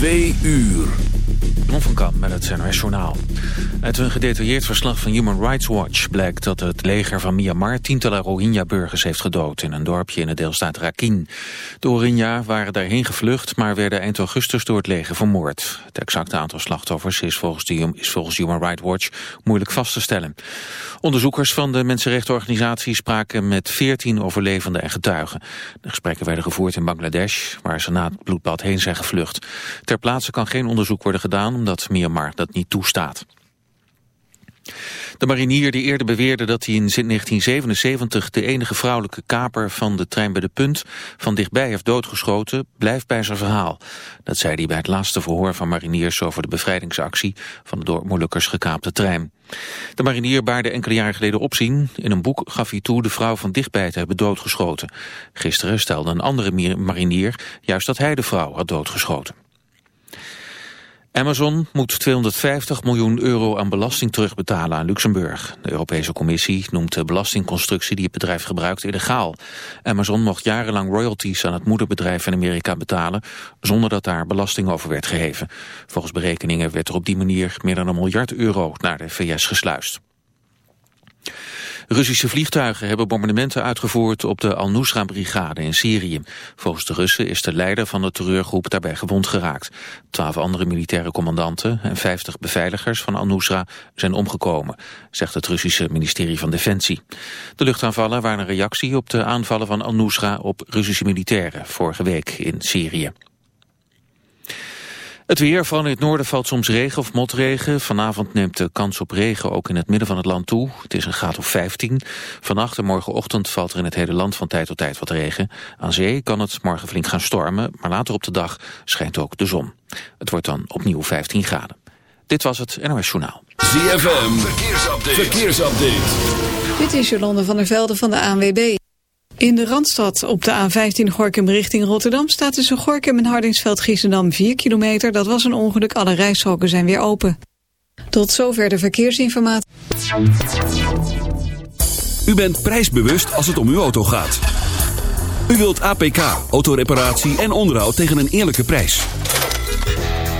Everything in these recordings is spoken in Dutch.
Twee uur. Non van Kam met het NOS Journaal. Uit een gedetailleerd verslag van Human Rights Watch blijkt dat het leger van Myanmar tientallen Rohingya-burgers heeft gedood in een dorpje in de deelstaat Rakhine. De Rohingya waren daarheen gevlucht, maar werden eind augustus door het leger vermoord. Het exacte aantal slachtoffers is volgens, is volgens Human Rights Watch moeilijk vast te stellen. Onderzoekers van de mensenrechtenorganisatie spraken met 14 overlevenden en getuigen. De gesprekken werden gevoerd in Bangladesh, waar ze na het bloedbad heen zijn gevlucht. Ter plaatse kan geen onderzoek worden gedaan omdat Myanmar dat niet toestaat. De marinier die eerder beweerde dat hij in 1977 de enige vrouwelijke kaper van de trein bij de punt van dichtbij heeft doodgeschoten, blijft bij zijn verhaal. Dat zei hij bij het laatste verhoor van mariniers over de bevrijdingsactie van de door Molukkers gekaapte trein. De marinier baarde enkele jaren geleden opzien. In een boek gaf hij toe de vrouw van dichtbij te hebben doodgeschoten. Gisteren stelde een andere marinier juist dat hij de vrouw had doodgeschoten. Amazon moet 250 miljoen euro aan belasting terugbetalen aan Luxemburg. De Europese Commissie noemt de belastingconstructie die het bedrijf gebruikt illegaal. Amazon mocht jarenlang royalties aan het moederbedrijf in Amerika betalen... zonder dat daar belasting over werd geheven. Volgens berekeningen werd er op die manier meer dan een miljard euro naar de VS gesluist. Russische vliegtuigen hebben bombardementen uitgevoerd op de Al-Nusra-brigade in Syrië. Volgens de Russen is de leider van de terreurgroep daarbij gewond geraakt. Twaalf andere militaire commandanten en vijftig beveiligers van Al-Nusra zijn omgekomen, zegt het Russische ministerie van Defensie. De luchtaanvallen waren een reactie op de aanvallen van Al-Nusra op Russische militairen vorige week in Syrië. Het weer, van in het noorden valt soms regen of motregen. Vanavond neemt de kans op regen ook in het midden van het land toe. Het is een graad of 15. Vannacht en morgenochtend valt er in het hele land van tijd tot tijd wat regen. Aan zee kan het morgen flink gaan stormen, maar later op de dag schijnt ook de zon. Het wordt dan opnieuw 15 graden. Dit was het NOS Journaal. ZFM, verkeersupdate. verkeersupdate. Dit is Jolande van der Velde van de ANWB. In de Randstad op de A15 Gorkum richting Rotterdam staat tussen Gorkum en Hardingsveld-Giessendam 4 kilometer. Dat was een ongeluk, alle rijstroken zijn weer open. Tot zover de verkeersinformatie. U bent prijsbewust als het om uw auto gaat. U wilt APK, autoreparatie en onderhoud tegen een eerlijke prijs.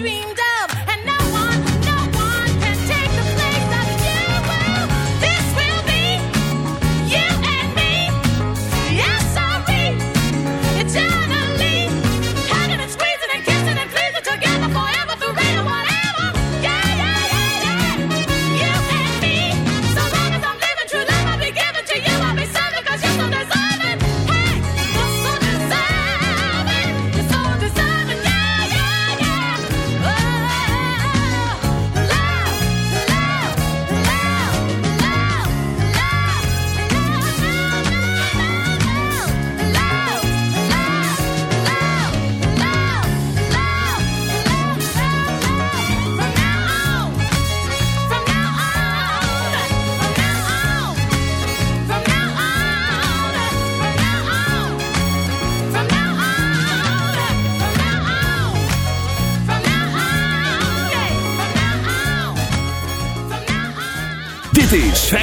dreamed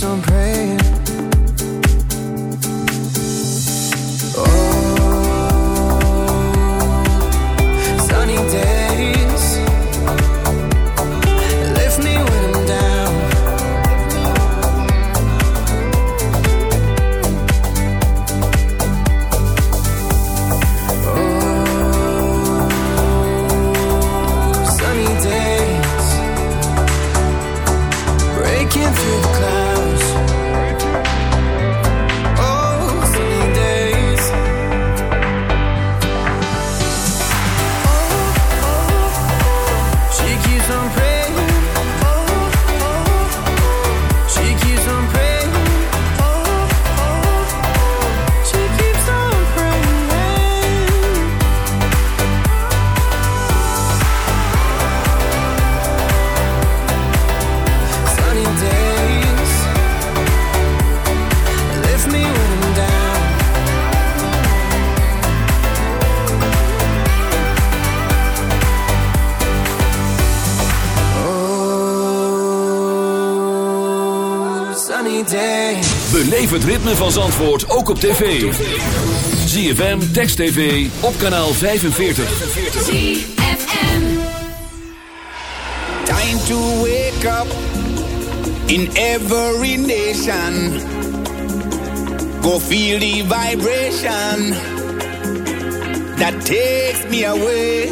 keeps on praying van Zandvoort ook op tv. ZFM, Text TV, op kanaal 45. ZFM Time to wake up in every nation. Go feel the vibration that takes me away.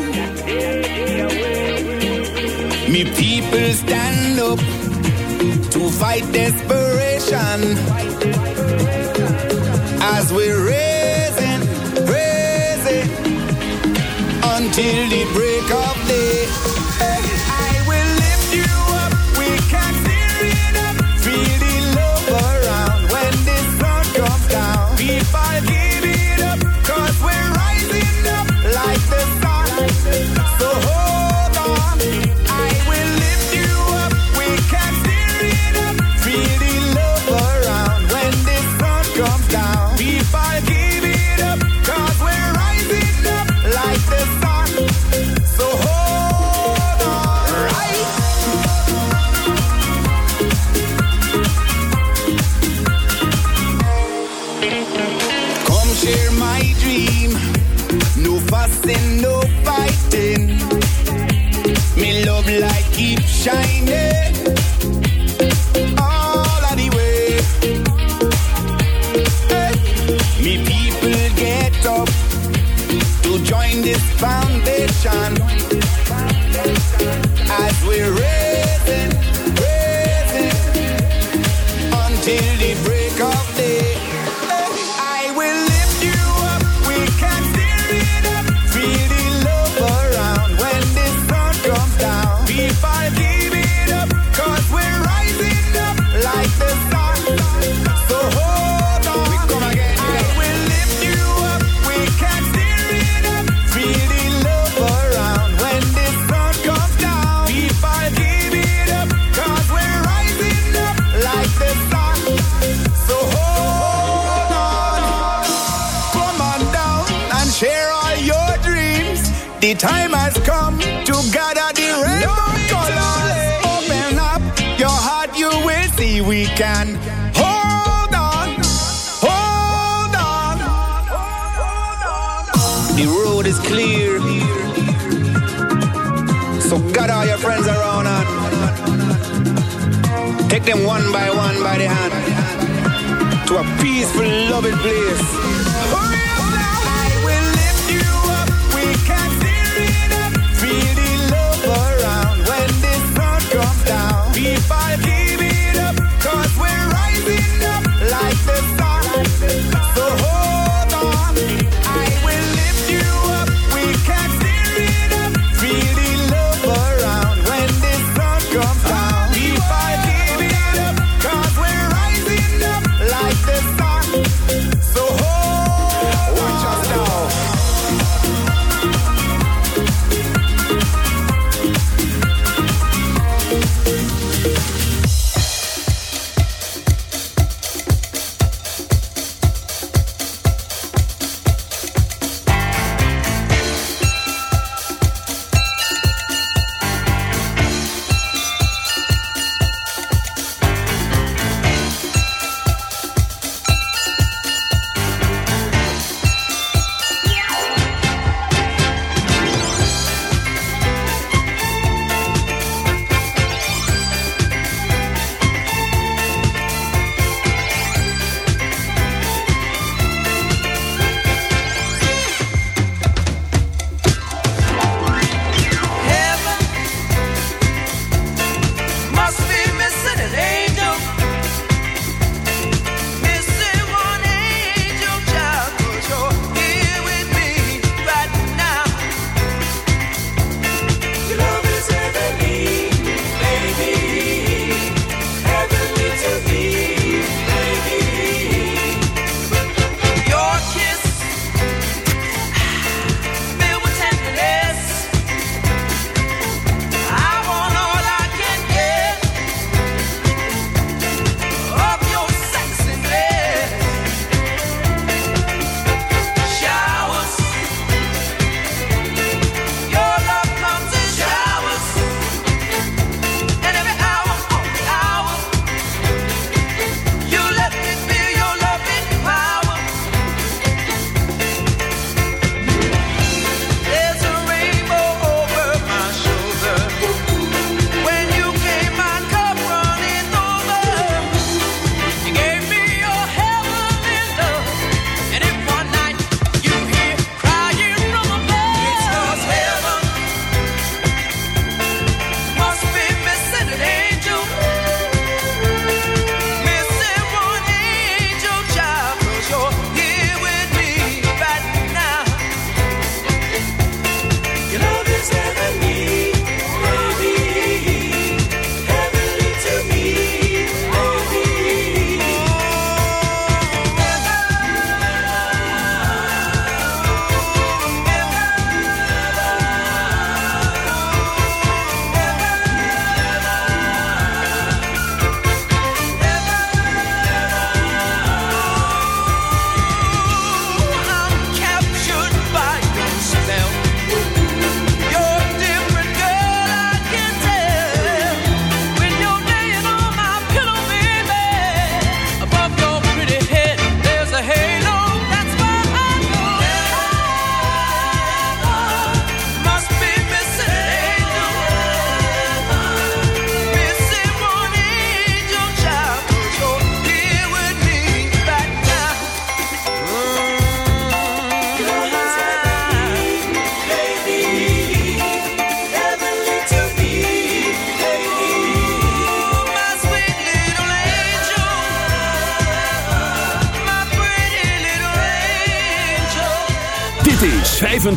Me people stand up to fight desperation. vibration as we're raising, raising until the break of day.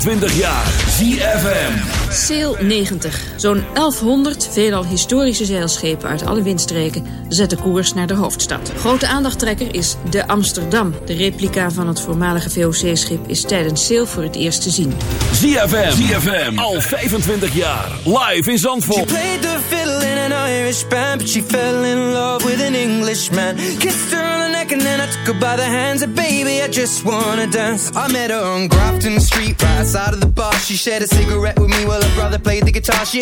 20 jaar. ZFM. Sail 90. Zo'n 1100, veelal historische zeilschepen uit alle windstreken, zetten koers naar de hoofdstad. Grote aandachttrekker is de Amsterdam. De replica van het voormalige VOC-schip is tijdens sail voor het eerst te zien. ZFM, ZFM, al 25 jaar, live in Zandvoort. Irish band, but she fell in love with an Englishman. Kissed her on the neck and then I took her by the hands. A baby, I just wanna dance. I met her on Grafton Street, right outside of the bar. She shared a cigarette with me while her brother played the guitar. She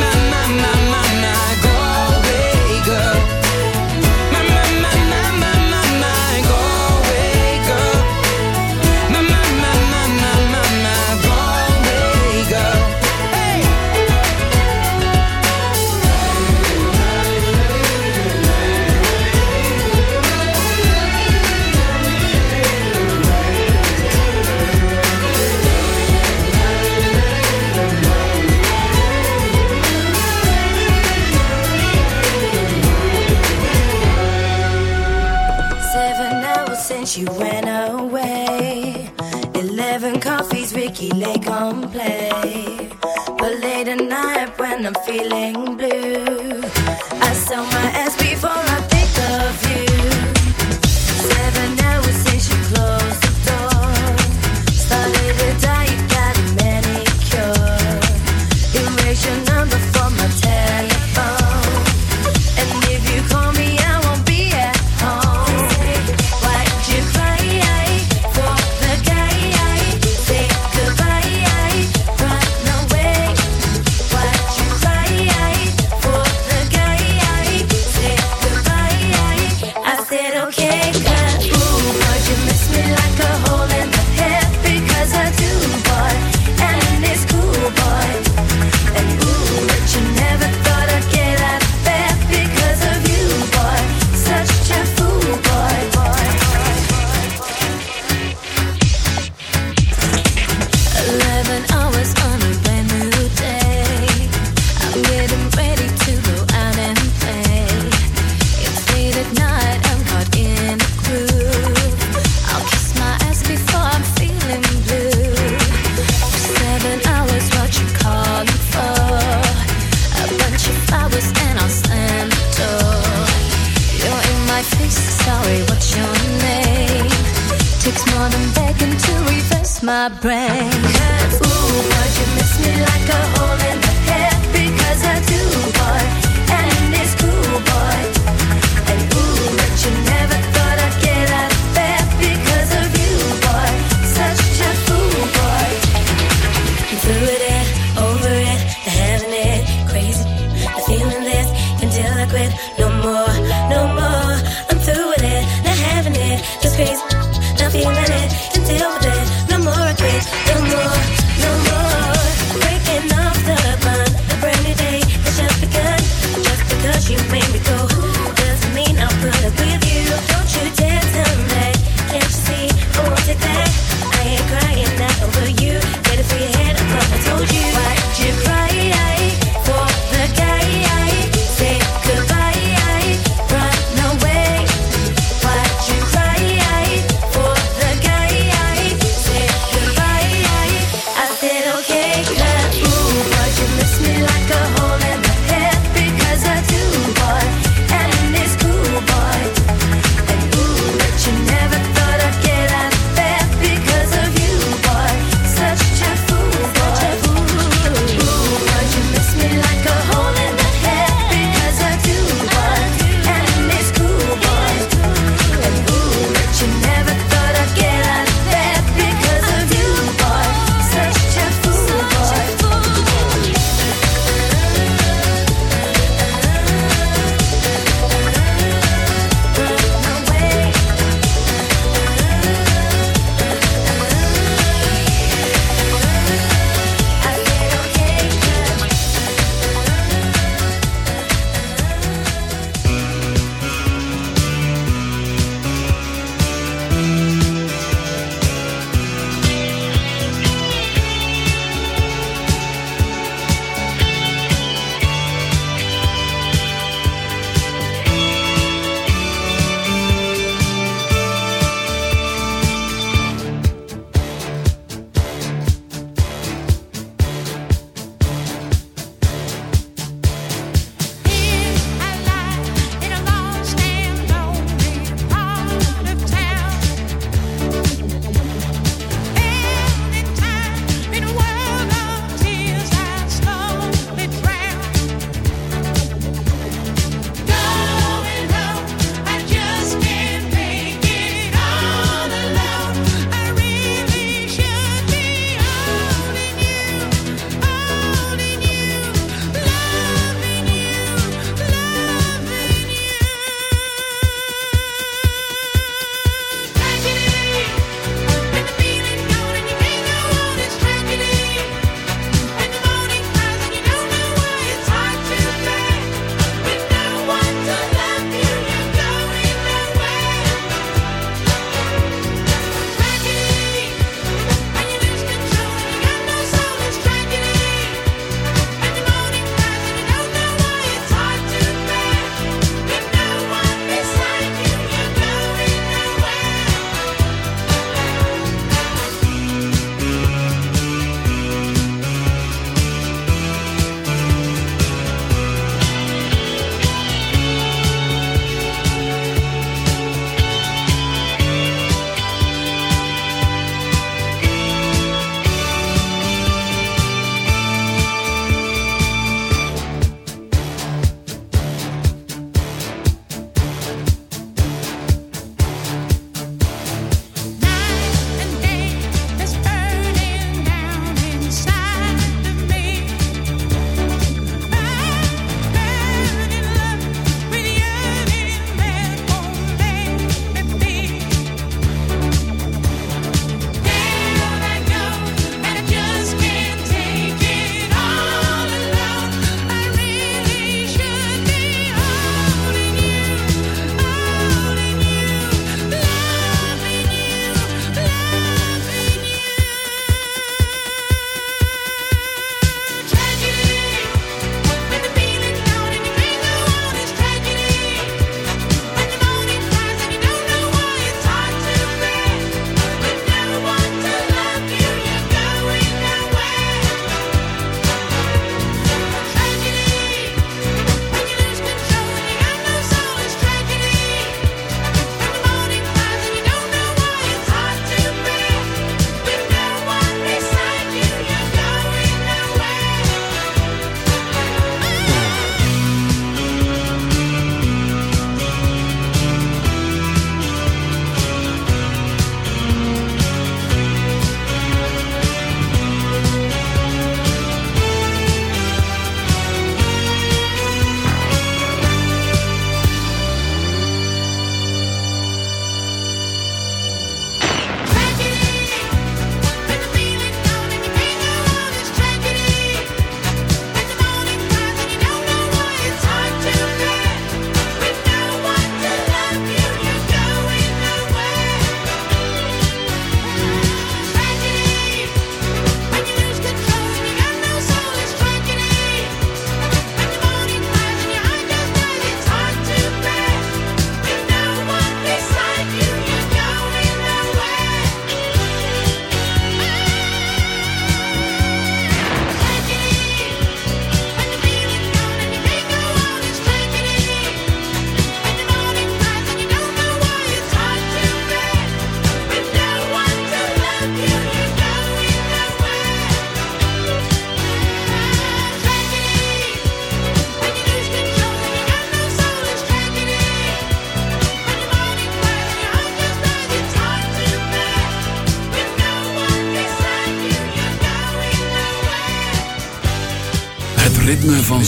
man when I'm feeling blue, I sell my ass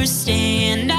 were standing.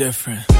Different.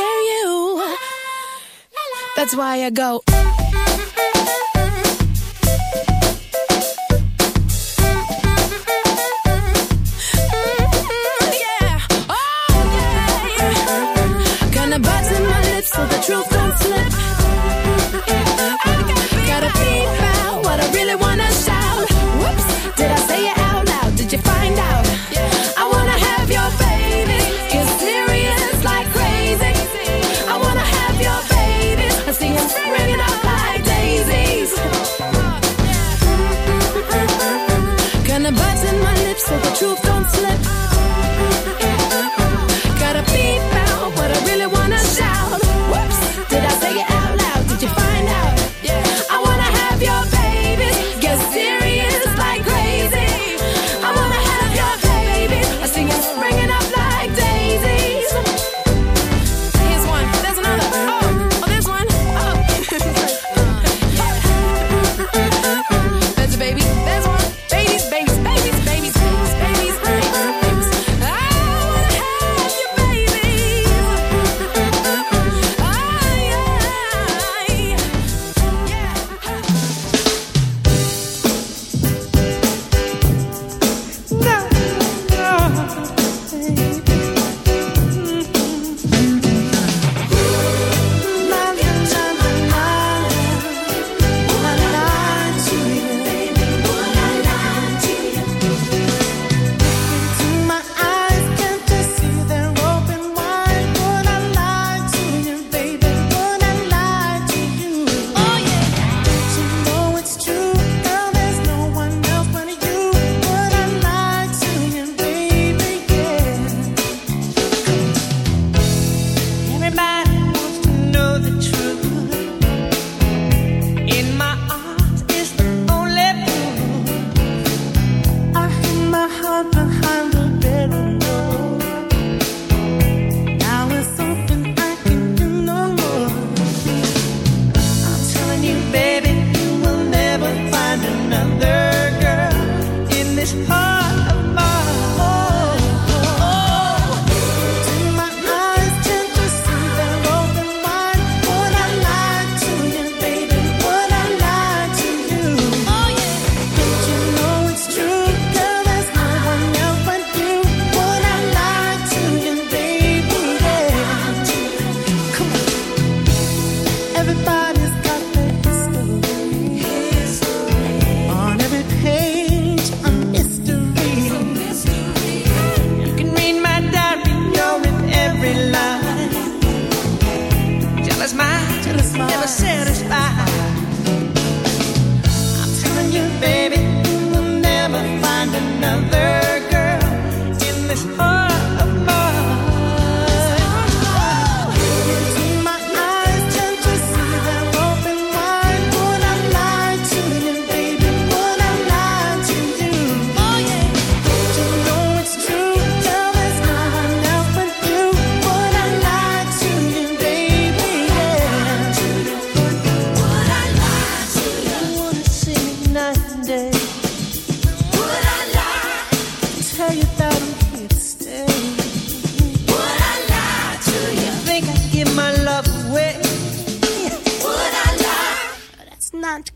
dare you. That's why I go. Oh, the truth don't slip. Gotta be about what I really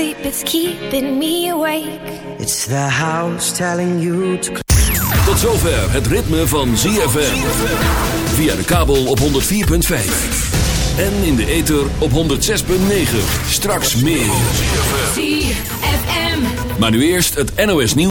it's me awake. It's the house telling you to... Tot zover het ritme van ZFM. Via de kabel op 104.5. En in de ether op 106.9. Straks meer. ZFM. Maar nu eerst het NOS nieuws.